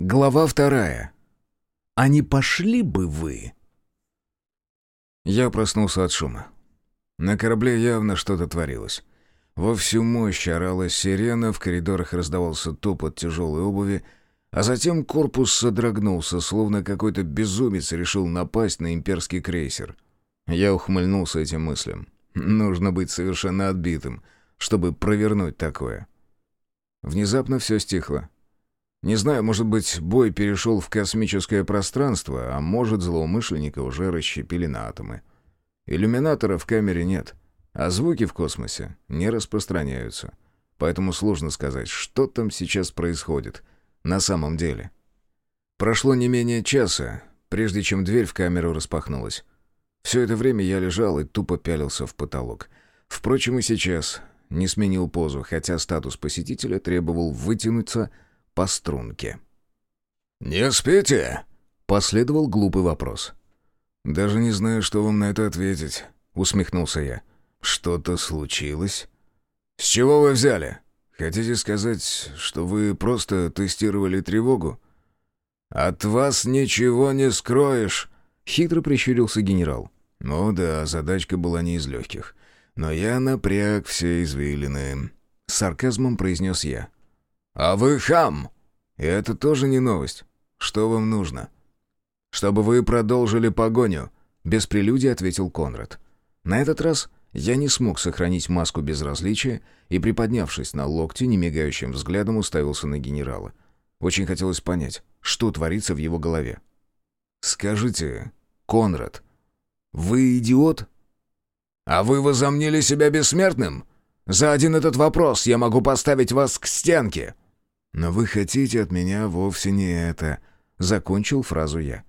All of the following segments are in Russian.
Глава вторая. А не пошли бы вы? Я проснулся от шума. На корабле явно что-то творилось. Во всю мощь орала сирена, в коридорах раздавался топот тяжелой обуви, а затем корпус содрогнулся, словно какой-то безумец решил напасть на имперский крейсер. Я ухмыльнулся этим мыслям. Нужно быть совершенно отбитым, чтобы провернуть такое. Внезапно все стихло. Не знаю, может быть, бой перешел в космическое пространство, а может, злоумышленника уже расщепили на атомы. Иллюминатора в камере нет, а звуки в космосе не распространяются. Поэтому сложно сказать, что там сейчас происходит на самом деле. Прошло не менее часа, прежде чем дверь в камеру распахнулась. Все это время я лежал и тупо пялился в потолок. Впрочем, и сейчас не сменил позу, хотя статус посетителя требовал вытянуться по струнке. «Не спите?» — последовал глупый вопрос. «Даже не знаю, что вам на это ответить», — усмехнулся я. «Что-то случилось?» «С чего вы взяли?» «Хотите сказать, что вы просто тестировали тревогу?» «От вас ничего не скроешь», — хитро прищурился генерал. «Ну да, задачка была не из легких. Но я напряг все извилины», — сарказмом произнес я. «А вы хам!» И это тоже не новость. Что вам нужно?» «Чтобы вы продолжили погоню», — без прелюдии ответил Конрад. На этот раз я не смог сохранить маску безразличия и, приподнявшись на локте, немигающим взглядом уставился на генерала. Очень хотелось понять, что творится в его голове. «Скажите, Конрад, вы идиот?» «А вы возомнили себя бессмертным? За один этот вопрос я могу поставить вас к стенке!» «Но вы хотите от меня вовсе не это», — закончил фразу я.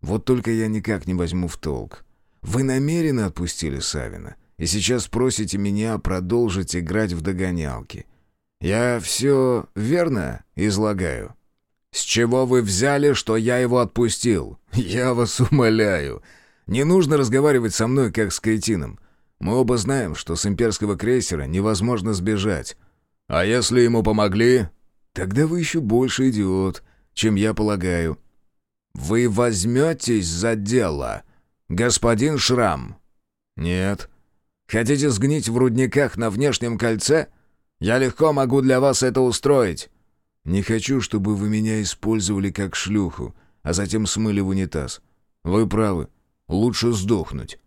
«Вот только я никак не возьму в толк. Вы намеренно отпустили Савина, и сейчас просите меня продолжить играть в догонялки. Я все верно излагаю?» «С чего вы взяли, что я его отпустил? Я вас умоляю. Не нужно разговаривать со мной, как с кретином. Мы оба знаем, что с имперского крейсера невозможно сбежать. А если ему помогли, Тогда вы еще больше идиот, чем я полагаю». «Вы возьметесь за дело, господин Шрам?» «Нет». «Хотите сгнить в рудниках на внешнем кольце? Я легко могу для вас это устроить». «Не хочу, чтобы вы меня использовали как шлюху, а затем смыли в унитаз. Вы правы, лучше сдохнуть».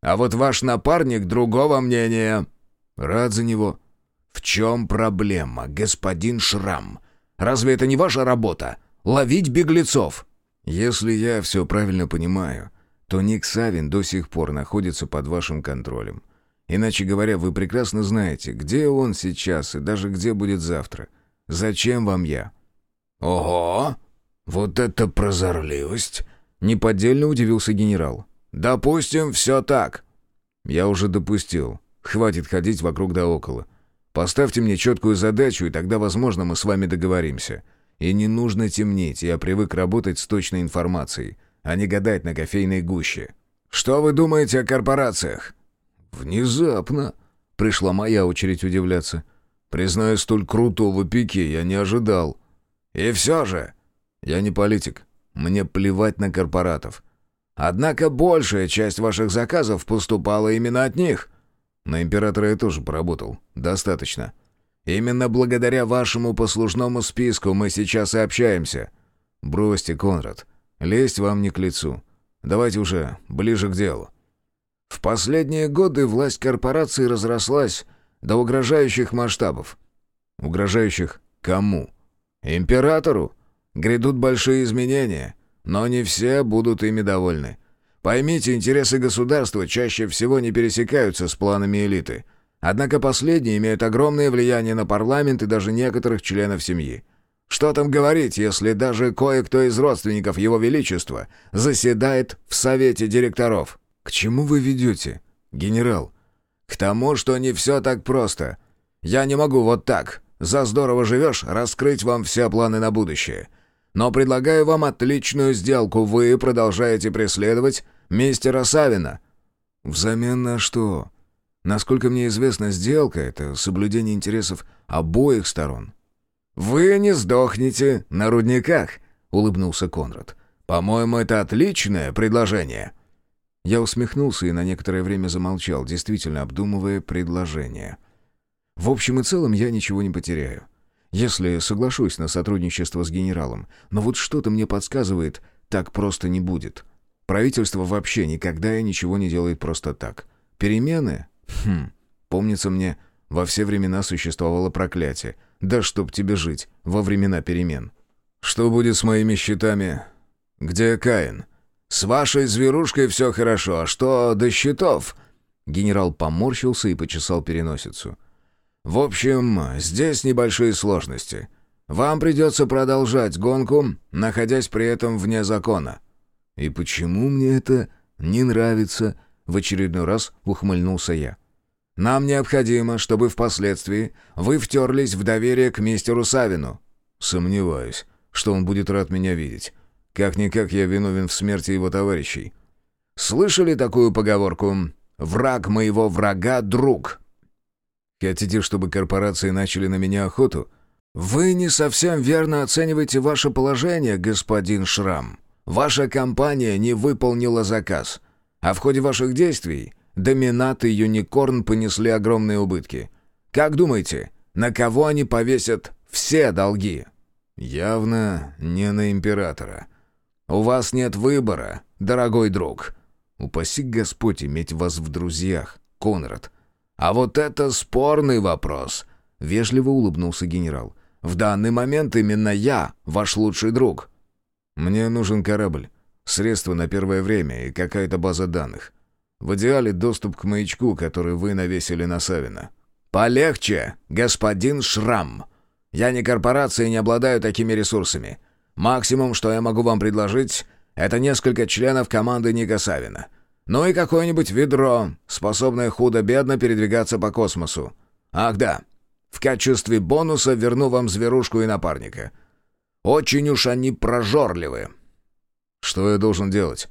«А вот ваш напарник другого мнения». «Рад за него». «В чем проблема, господин Шрам? Разве это не ваша работа? Ловить беглецов?» «Если я все правильно понимаю, то Ник Савин до сих пор находится под вашим контролем. Иначе говоря, вы прекрасно знаете, где он сейчас и даже где будет завтра. Зачем вам я?» «Ого! Вот это прозорливость!» — неподдельно удивился генерал. «Допустим, все так». «Я уже допустил. Хватит ходить вокруг да около. Поставьте мне четкую задачу, и тогда, возможно, мы с вами договоримся. И не нужно темнеть, я привык работать с точной информацией, а не гадать на кофейной гуще. Что вы думаете о корпорациях? Внезапно. Пришла моя очередь удивляться. Признаю, столь крутого пике я не ожидал. И все же... Я не политик. Мне плевать на корпоратов. Однако большая часть ваших заказов поступала именно от них. На императора я тоже поработал. Достаточно. Именно благодаря вашему послужному списку мы сейчас и общаемся. Бросьте, Конрад. Лезть вам не к лицу. Давайте уже ближе к делу. В последние годы власть корпорации разрослась до угрожающих масштабов. Угрожающих кому? Императору. Грядут большие изменения, но не все будут ими довольны. Поймите, интересы государства чаще всего не пересекаются с планами элиты. Однако последние имеют огромное влияние на парламент и даже некоторых членов семьи. Что там говорить, если даже кое-кто из родственников Его Величества заседает в Совете директоров? К чему вы ведете, генерал? К тому, что не все так просто. Я не могу вот так, за здорово живешь, раскрыть вам все планы на будущее. Но предлагаю вам отличную сделку. Вы продолжаете преследовать мистера Савина». «Взамен на что? Насколько мне известно, сделка — это соблюдение интересов обоих сторон». «Вы не сдохнете на рудниках», — улыбнулся Конрад. «По-моему, это отличное предложение». Я усмехнулся и на некоторое время замолчал, действительно обдумывая предложение. В общем и целом я ничего не потеряю. Если соглашусь на сотрудничество с генералом, но вот что-то мне подсказывает, так просто не будет. Правительство вообще никогда и ничего не делает просто так. Перемены? Хм, помнится мне, во все времена существовало проклятие. Да чтоб тебе жить во времена перемен. Что будет с моими счетами? Где Каин? С вашей зверушкой все хорошо, а что до счетов? Генерал поморщился и почесал переносицу. В общем, здесь небольшие сложности. Вам придется продолжать гонку, находясь при этом вне закона. И почему мне это не нравится? В очередной раз ухмыльнулся я. Нам необходимо, чтобы впоследствии вы втерлись в доверие к мистеру Савину. Сомневаюсь, что он будет рад меня видеть. Как-никак я виновен в смерти его товарищей. Слышали такую поговорку «Враг моего врага — друг»?» Хотите, чтобы корпорации начали на меня охоту? Вы не совсем верно оцениваете ваше положение, господин Шрам. Ваша компания не выполнила заказ, а в ходе ваших действий Доминат и Юникорн понесли огромные убытки. Как думаете, на кого они повесят все долги? Явно не на императора. У вас нет выбора, дорогой друг. Упаси Господь иметь вас в друзьях, Конрад. А вот это спорный вопрос, вежливо улыбнулся генерал. В данный момент именно я ваш лучший друг. Мне нужен корабль, средства на первое время и какая-то база данных. В идеале доступ к маячку, который вы навесили на Савина. Полегче, господин Шрам. Я не корпорация и не обладаю такими ресурсами. Максимум, что я могу вам предложить, это несколько членов команды Ника Савина. Ну и какое-нибудь ведро, способное худо-бедно передвигаться по космосу. Ах да, в качестве бонуса верну вам зверушку и напарника. Очень уж они прожорливы. Что я должен делать?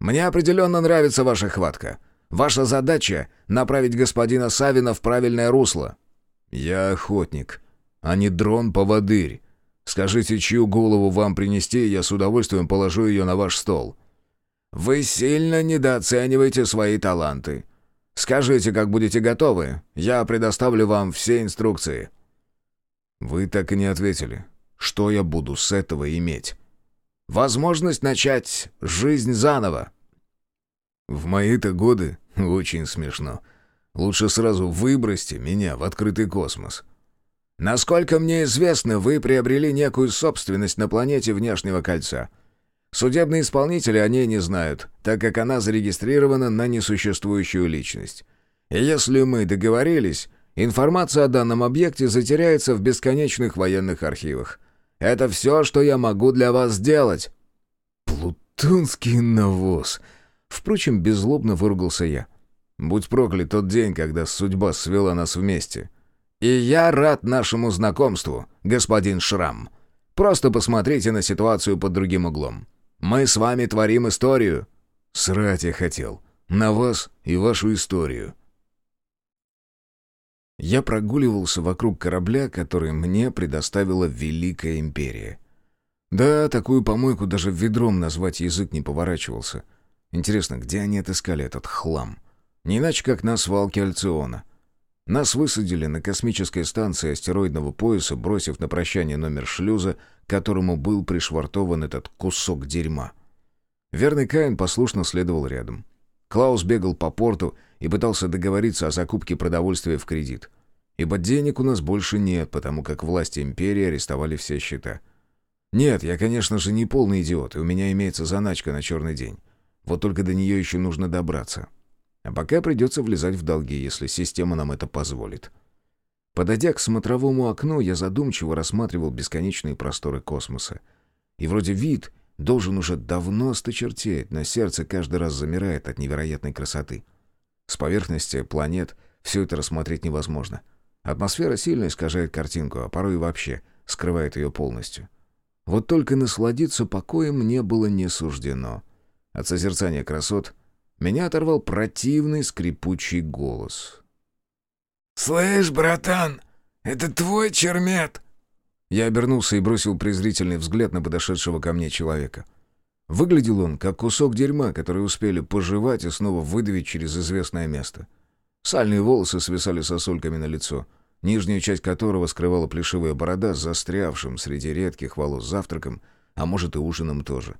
Мне определенно нравится ваша хватка. Ваша задача — направить господина Савина в правильное русло. Я охотник, а не дрон-поводырь. Скажите, чью голову вам принести, я с удовольствием положу ее на ваш стол». «Вы сильно недооцениваете свои таланты. Скажите, как будете готовы. Я предоставлю вам все инструкции». «Вы так и не ответили. Что я буду с этого иметь?» «Возможность начать жизнь заново». «В мои-то годы очень смешно. Лучше сразу выбросьте меня в открытый космос». Насколько мне известно, вы приобрели некую собственность на планете внешнего кольца. Судебные исполнители о ней не знают, так как она зарегистрирована на несуществующую личность. И если мы договорились, информация о данном объекте затеряется в бесконечных военных архивах. Это все, что я могу для вас сделать». «Плутонский навоз!» Впрочем, беззлобно выругался я. «Будь проклят тот день, когда судьба свела нас вместе». «И я рад нашему знакомству, господин Шрам. Просто посмотрите на ситуацию под другим углом. Мы с вами творим историю». «Срать я хотел. На вас и вашу историю». Я прогуливался вокруг корабля, который мне предоставила Великая Империя. Да, такую помойку даже ведром назвать язык не поворачивался. Интересно, где они отыскали этот хлам? Не иначе, как на свалке Альциона. Нас высадили на космической станции астероидного пояса, бросив на прощание номер шлюза, к которому был пришвартован этот кусок дерьма. Верный Каин послушно следовал рядом. Клаус бегал по порту и пытался договориться о закупке продовольствия в кредит. Ибо денег у нас больше нет, потому как власти империи арестовали все счета. Нет, я, конечно же, не полный идиот, и у меня имеется заначка на черный день. Вот только до нее еще нужно добраться. А пока придется влезать в долги, если система нам это позволит. Подойдя к смотровому окну, я задумчиво рассматривал бесконечные просторы космоса. И вроде вид должен уже давно осточертеть, но сердце каждый раз замирает от невероятной красоты. С поверхности планет все это рассмотреть невозможно. Атмосфера сильно искажает картинку, а порой вообще скрывает ее полностью. Вот только насладиться покоем мне было не суждено. От созерцания красот меня оторвал противный скрипучий голос. «Слышь, братан, это твой чермет?» Я обернулся и бросил презрительный взгляд на подошедшего ко мне человека. Выглядел он, как кусок дерьма, который успели пожевать и снова выдавить через известное место. Сальные волосы свисали сосульками на лицо, нижнюю часть которого скрывала плешивая борода с застрявшим среди редких волос завтраком, а может и ужином тоже.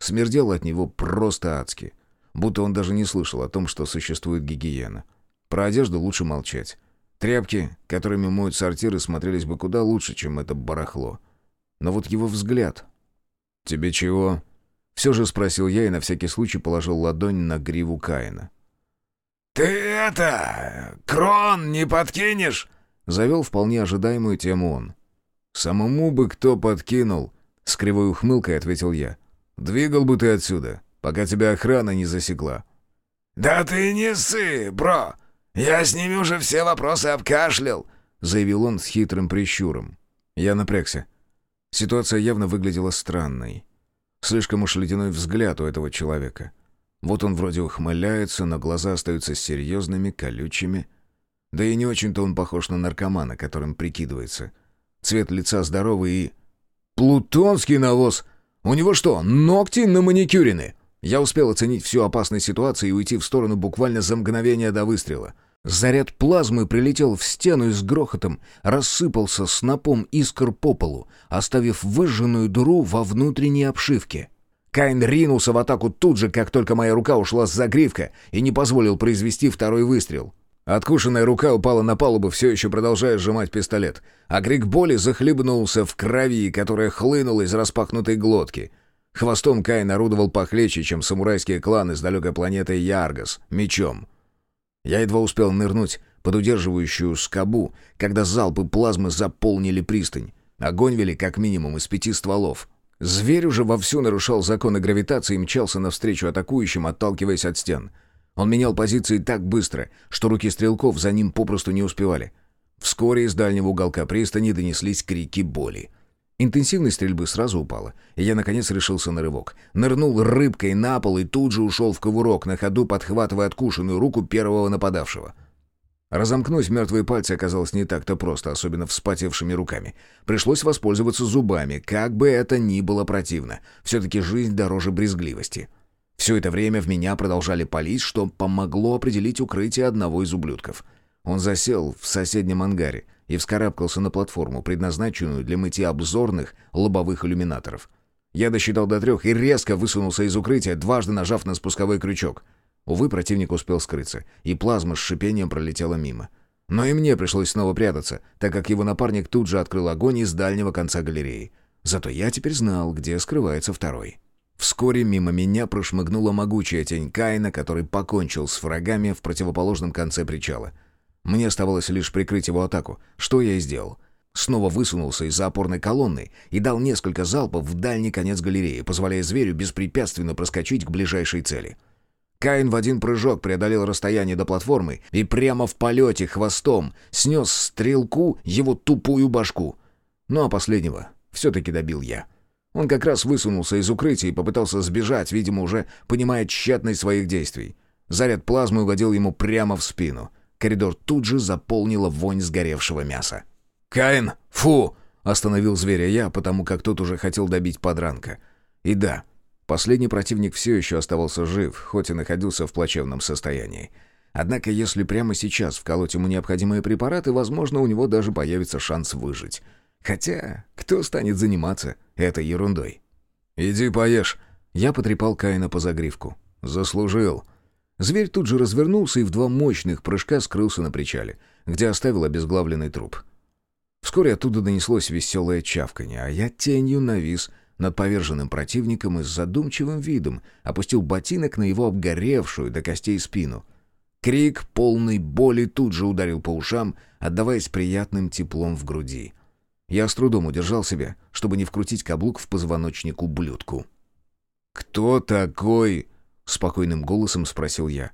Смердело от него просто адски, будто он даже не слышал о том, что существует гигиена. Про одежду лучше молчать. Тряпки, которыми моют сортиры, смотрелись бы куда лучше, чем это барахло. Но вот его взгляд... «Тебе чего?» Все же спросил я и на всякий случай положил ладонь на гриву Каина. «Ты это... крон не подкинешь?» Завел вполне ожидаемую тему он. «Самому бы кто подкинул?» С кривой ухмылкой ответил я. «Двигал бы ты отсюда, пока тебя охрана не засекла». «Да ты не ссы, бро! «Я с ними уже все вопросы обкашлял», — заявил он с хитрым прищуром. Я напрягся. Ситуация явно выглядела странной. Слишком уж ледяной взгляд у этого человека. Вот он вроде ухмыляется, но глаза остаются серьезными, колючими. Да и не очень-то он похож на наркомана, которым прикидывается. Цвет лица здоровый и... «Плутонский навоз! У него что, ногти на маникюрины?» Я успел оценить всю опасность ситуации и уйти в сторону буквально за мгновение до выстрела. Заряд плазмы прилетел в стену и с грохотом рассыпался снопом искр по полу, оставив выжженную дыру во внутренней обшивке. Кайн ринулся в атаку тут же, как только моя рука ушла с загривка и не позволил произвести второй выстрел. Откушенная рука упала на палубу, все еще продолжая сжимать пистолет, а крик боли захлебнулся в крови, которая хлынула из распахнутой глотки — Хвостом Каин орудовал похлеще, чем самурайские кланы с далекой планеты Яргас, мечом. Я едва успел нырнуть под удерживающую скобу, когда залпы плазмы заполнили пристань. Огонь вели как минимум из пяти стволов. Зверь уже вовсю нарушал законы гравитации и мчался навстречу атакующим, отталкиваясь от стен. Он менял позиции так быстро, что руки стрелков за ним попросту не успевали. Вскоре из дальнего уголка пристани донеслись крики боли. Интенсивность стрельбы сразу упала, и я, наконец, решился на рывок. Нырнул рыбкой на пол и тут же ушел в ковырок, на ходу подхватывая откушенную руку первого нападавшего. Разомкнуть мертвые пальцы оказалось не так-то просто, особенно вспотевшими руками. Пришлось воспользоваться зубами, как бы это ни было противно. Все-таки жизнь дороже брезгливости. Все это время в меня продолжали палить, что помогло определить укрытие одного из ублюдков. Он засел в соседнем ангаре, и вскарабкался на платформу, предназначенную для мытья обзорных лобовых иллюминаторов. Я досчитал до трех и резко высунулся из укрытия, дважды нажав на спусковой крючок. Увы, противник успел скрыться, и плазма с шипением пролетела мимо. Но и мне пришлось снова прятаться, так как его напарник тут же открыл огонь из дальнего конца галереи. Зато я теперь знал, где скрывается второй. Вскоре мимо меня прошмыгнула могучая тень Каина, который покончил с врагами в противоположном конце причала — мне оставалось лишь прикрыть его атаку, что я и сделал. Снова высунулся из-за опорной колонны и дал несколько залпов в дальний конец галереи, позволяя зверю беспрепятственно проскочить к ближайшей цели. Каин в один прыжок преодолел расстояние до платформы и прямо в полете хвостом снес стрелку его тупую башку. Ну а последнего все-таки добил я. Он как раз высунулся из укрытия и попытался сбежать, видимо, уже понимая тщетность своих действий. Заряд плазмы угодил ему прямо в спину — Коридор тут же заполнила вонь сгоревшего мяса. «Каин! Фу!» — остановил зверя я, потому как тот уже хотел добить подранка. И да, последний противник все еще оставался жив, хоть и находился в плачевном состоянии. Однако, если прямо сейчас вколоть ему необходимые препараты, возможно, у него даже появится шанс выжить. Хотя, кто станет заниматься этой ерундой? «Иди поешь». Я потрепал Каина по загривку. «Заслужил». Зверь тут же развернулся и в два мощных прыжка скрылся на причале, где оставил обезглавленный труп. Вскоре оттуда донеслось веселое чавканье, а я тенью навис над поверженным противником и с задумчивым видом опустил ботинок на его обгоревшую до костей спину. Крик полный боли тут же ударил по ушам, отдаваясь приятным теплом в груди. Я с трудом удержал себя, чтобы не вкрутить каблук в позвоночник ублюдку. «Кто такой?» — спокойным голосом спросил я.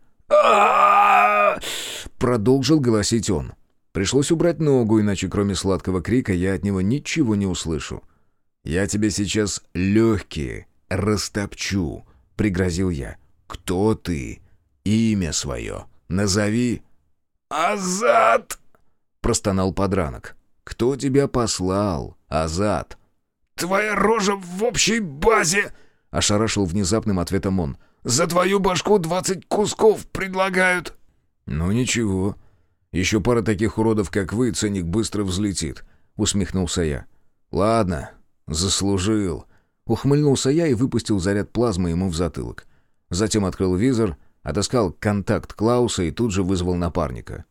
Продолжил голосить он. Пришлось убрать ногу, иначе кроме сладкого крика я от него ничего не услышу. «Я тебе сейчас легкие растопчу», — пригрозил я. «Кто ты? Имя свое. Назови». «Азат!» — простонал подранок. «Кто тебя послал? Азат. «Твоя рожа в общей базе!» — ошарашил внезапным ответом он. «За твою башку двадцать кусков предлагают!» «Ну ничего. Еще пара таких уродов, как вы, ценник быстро взлетит», — усмехнулся я. «Ладно, заслужил». Ухмыльнулся я и выпустил заряд плазмы ему в затылок. Затем открыл визор, отыскал контакт Клауса и тут же вызвал напарника.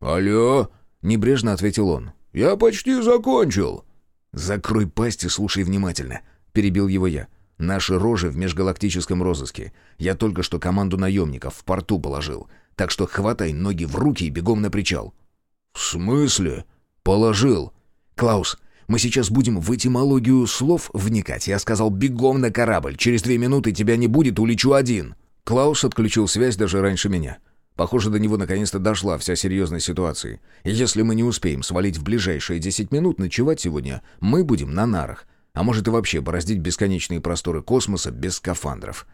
«Алло!» — небрежно ответил он. «Я почти закончил». «Закрой пасть и слушай внимательно», — перебил его я. «Наши рожи в межгалактическом розыске. Я только что команду наемников в порту положил. Так что хватай ноги в руки и бегом на причал». «В смысле?» «Положил. Клаус, мы сейчас будем в этимологию слов вникать. Я сказал бегом на корабль. Через две минуты тебя не будет, улечу один». Клаус отключил связь даже раньше меня. Похоже, до него наконец-то дошла вся серьезность ситуации. И если мы не успеем свалить в ближайшие 10 минут, ночевать сегодня мы будем на нарах. А может и вообще бороздить бесконечные просторы космоса без скафандров.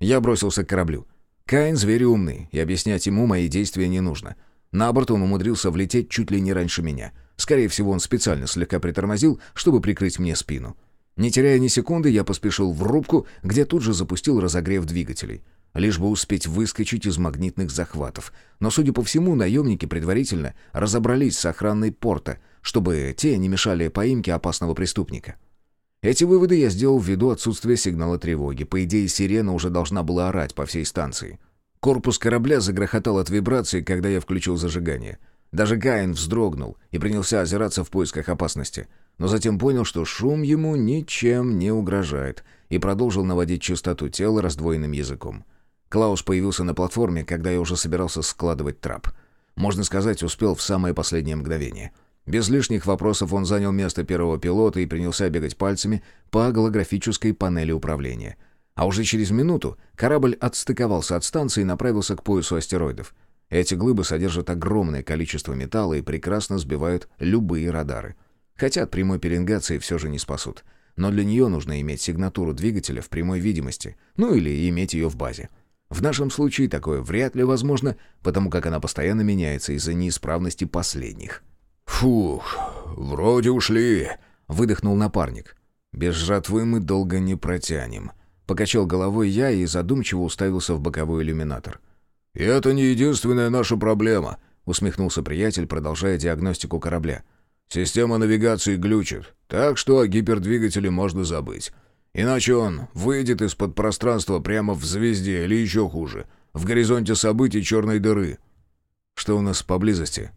Я бросился к кораблю. Каин зверь умный, и объяснять ему мои действия не нужно. На борт он умудрился влететь чуть ли не раньше меня. Скорее всего, он специально слегка притормозил, чтобы прикрыть мне спину. Не теряя ни секунды, я поспешил в рубку, где тут же запустил разогрев двигателей лишь бы успеть выскочить из магнитных захватов. Но, судя по всему, наемники предварительно разобрались с охраной порта, чтобы те не мешали поимке опасного преступника. Эти выводы я сделал ввиду отсутствия сигнала тревоги. По идее, сирена уже должна была орать по всей станции. Корпус корабля загрохотал от вибрации, когда я включил зажигание. Даже Каин вздрогнул и принялся озираться в поисках опасности. Но затем понял, что шум ему ничем не угрожает, и продолжил наводить чистоту тела раздвоенным языком. Клаус появился на платформе, когда я уже собирался складывать трап. Можно сказать, успел в самое последнее мгновение. Без лишних вопросов он занял место первого пилота и принялся бегать пальцами по голографической панели управления. А уже через минуту корабль отстыковался от станции и направился к поясу астероидов. Эти глыбы содержат огромное количество металла и прекрасно сбивают любые радары. Хотя от прямой пеленгации все же не спасут. Но для нее нужно иметь сигнатуру двигателя в прямой видимости, ну или иметь ее в базе. В нашем случае такое вряд ли возможно, потому как она постоянно меняется из-за неисправности последних. «Фух, вроде ушли», — выдохнул напарник. «Без жратвы мы долго не протянем», — покачал головой я и задумчиво уставился в боковой иллюминатор. «И это не единственная наша проблема», — усмехнулся приятель, продолжая диагностику корабля. «Система навигации глючит, так что о гипердвигателе можно забыть. Иначе он выйдет из-под пространства прямо в звезде или еще хуже, в горизонте событий черной дыры. «Что у нас поблизости?»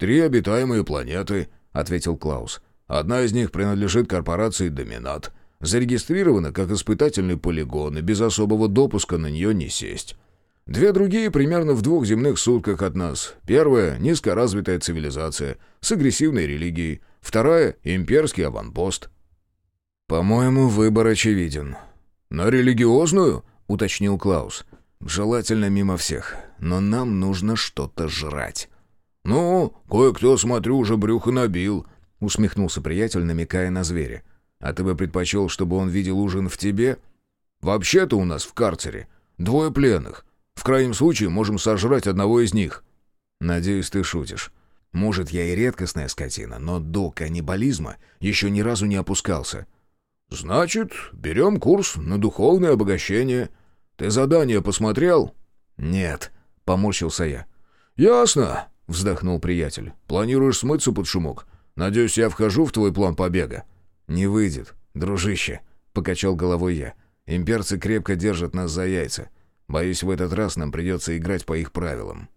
«Три обитаемые планеты», — ответил Клаус. «Одна из них принадлежит корпорации «Доминат». Зарегистрирована как испытательный полигон, и без особого допуска на нее не сесть. Две другие примерно в двух земных сутках от нас. Первая — низкоразвитая цивилизация с агрессивной религией. Вторая — имперский аванпост. «По-моему, выбор очевиден». «На религиозную?» — уточнил Клаус. «Желательно мимо всех, но нам нужно что-то жрать». «Ну, кое-кто, смотрю, уже брюхо набил», — усмехнулся приятель, намекая на зверя. «А ты бы предпочел, чтобы он видел ужин в тебе?» «Вообще-то у нас в карцере двое пленных. В крайнем случае можем сожрать одного из них». «Надеюсь, ты шутишь. Может, я и редкостная скотина, но до каннибализма еще ни разу не опускался». «Значит, берем курс на духовное обогащение. Ты задание посмотрел?» «Нет», — поморщился я. «Ясно», — вздохнул приятель. «Планируешь смыться под шумок? Надеюсь, я вхожу в твой план побега?» «Не выйдет, дружище», — покачал головой я. «Имперцы крепко держат нас за яйца. Боюсь, в этот раз нам придется играть по их правилам».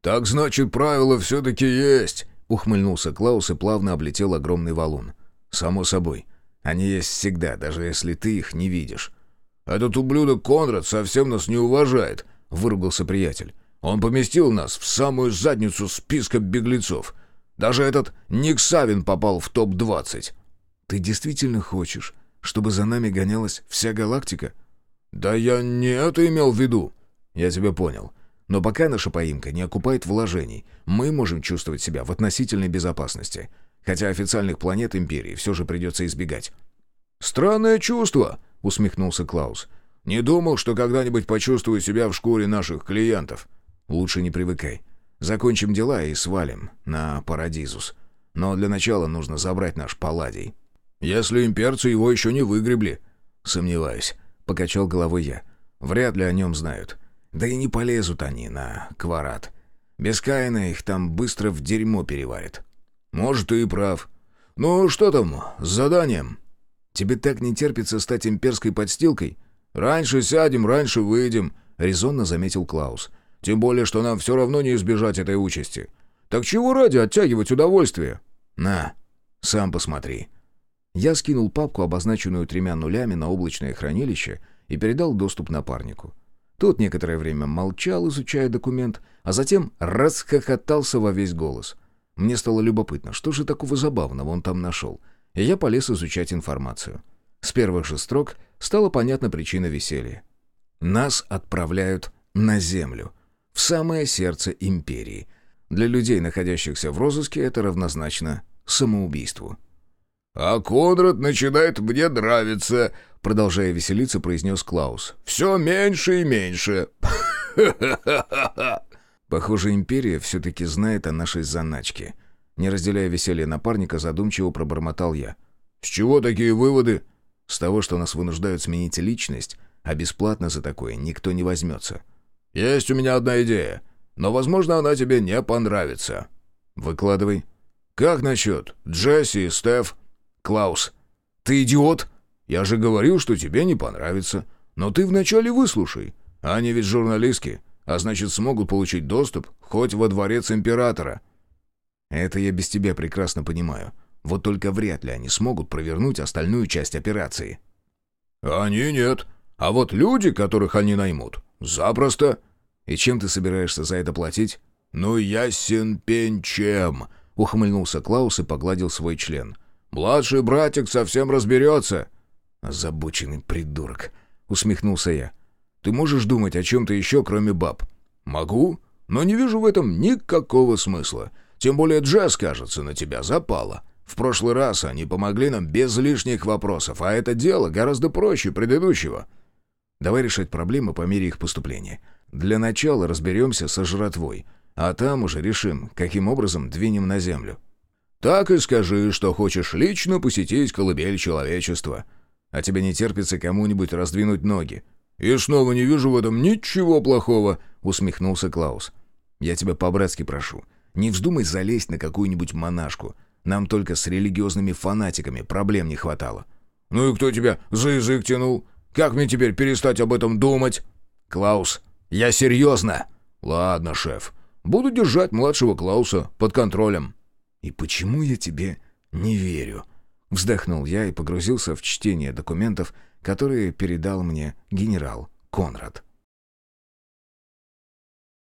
«Так значит, правила все-таки есть», — ухмыльнулся Клаус и плавно облетел огромный валун. «Само собой». Они есть всегда, даже если ты их не видишь». «Этот ублюдок Конрад совсем нас не уважает», — выругался приятель. «Он поместил нас в самую задницу списка беглецов. Даже этот Ник Савин попал в топ-20». «Ты действительно хочешь, чтобы за нами гонялась вся галактика?» «Да я не это имел в виду». «Я тебя понял. Но пока наша поимка не окупает вложений, мы можем чувствовать себя в относительной безопасности хотя официальных планет Империи все же придется избегать. «Странное чувство», — усмехнулся Клаус. «Не думал, что когда-нибудь почувствую себя в шкуре наших клиентов». «Лучше не привыкай. Закончим дела и свалим на Парадизус. Но для начала нужно забрать наш Палладий». Если имперцы его еще не выгребли». «Сомневаюсь», — покачал головой я. «Вряд ли о нем знают. Да и не полезут они на кварат. Без Каина их там быстро в дерьмо переварят». «Может, ты и прав. Ну, что там с заданием?» «Тебе так не терпится стать имперской подстилкой?» «Раньше сядем, раньше выйдем», — резонно заметил Клаус. «Тем более, что нам все равно не избежать этой участи. Так чего ради оттягивать удовольствие?» «На, сам посмотри». Я скинул папку, обозначенную тремя нулями, на облачное хранилище и передал доступ напарнику. Тот некоторое время молчал, изучая документ, а затем расхохотался во весь голос. Мне стало любопытно, что же такого забавного он там нашел, и я полез изучать информацию. С первых же строк стала понятна причина веселья. Нас отправляют на Землю, в самое сердце империи. Для людей, находящихся в розыске, это равнозначно самоубийству. «А Конрад начинает мне нравиться», — продолжая веселиться, произнес Клаус. «Все меньше и меньше». Похоже, империя все-таки знает о нашей заначке. Не разделяя веселье напарника, задумчиво пробормотал я. «С чего такие выводы?» «С того, что нас вынуждают сменить личность, а бесплатно за такое никто не возьмется». «Есть у меня одна идея, но, возможно, она тебе не понравится». «Выкладывай». «Как насчет Джесси и Стеф?» «Клаус, ты идиот?» «Я же говорил, что тебе не понравится. Но ты вначале выслушай. Они ведь журналистки, а значит, смогут получить доступ хоть во дворец императора». «Это я без тебя прекрасно понимаю. Вот только вряд ли они смогут провернуть остальную часть операции». «Они нет. А вот люди, которых они наймут, запросто». «И чем ты собираешься за это платить?» «Ну, ясен пень чем», — ухмыльнулся Клаус и погладил свой член. Младший братик совсем разберется». «Озабоченный придурок», — усмехнулся я. «Ты можешь думать о чем-то еще, кроме баб?» «Могу, но не вижу в этом никакого смысла. Тем более Джесс, кажется, на тебя запала. В прошлый раз они помогли нам без лишних вопросов, а это дело гораздо проще предыдущего». «Давай решать проблемы по мере их поступления. Для начала разберемся со жратвой, а там уже решим, каким образом двинем на землю». Так и скажи, что хочешь лично посетить колыбель человечества. А тебе не терпится кому-нибудь раздвинуть ноги. И снова не вижу в этом ничего плохого, усмехнулся Клаус. Я тебя по-братски прошу, не вздумай залезть на какую-нибудь монашку. Нам только с религиозными фанатиками проблем не хватало. Ну и кто тебя за язык тянул? Как мне теперь перестать об этом думать? Клаус, я серьезно. Ладно, шеф. Буду держать младшего Клауса под контролем. «И почему я тебе не верю?» Вздохнул я и погрузился в чтение документов, которые передал мне генерал Конрад.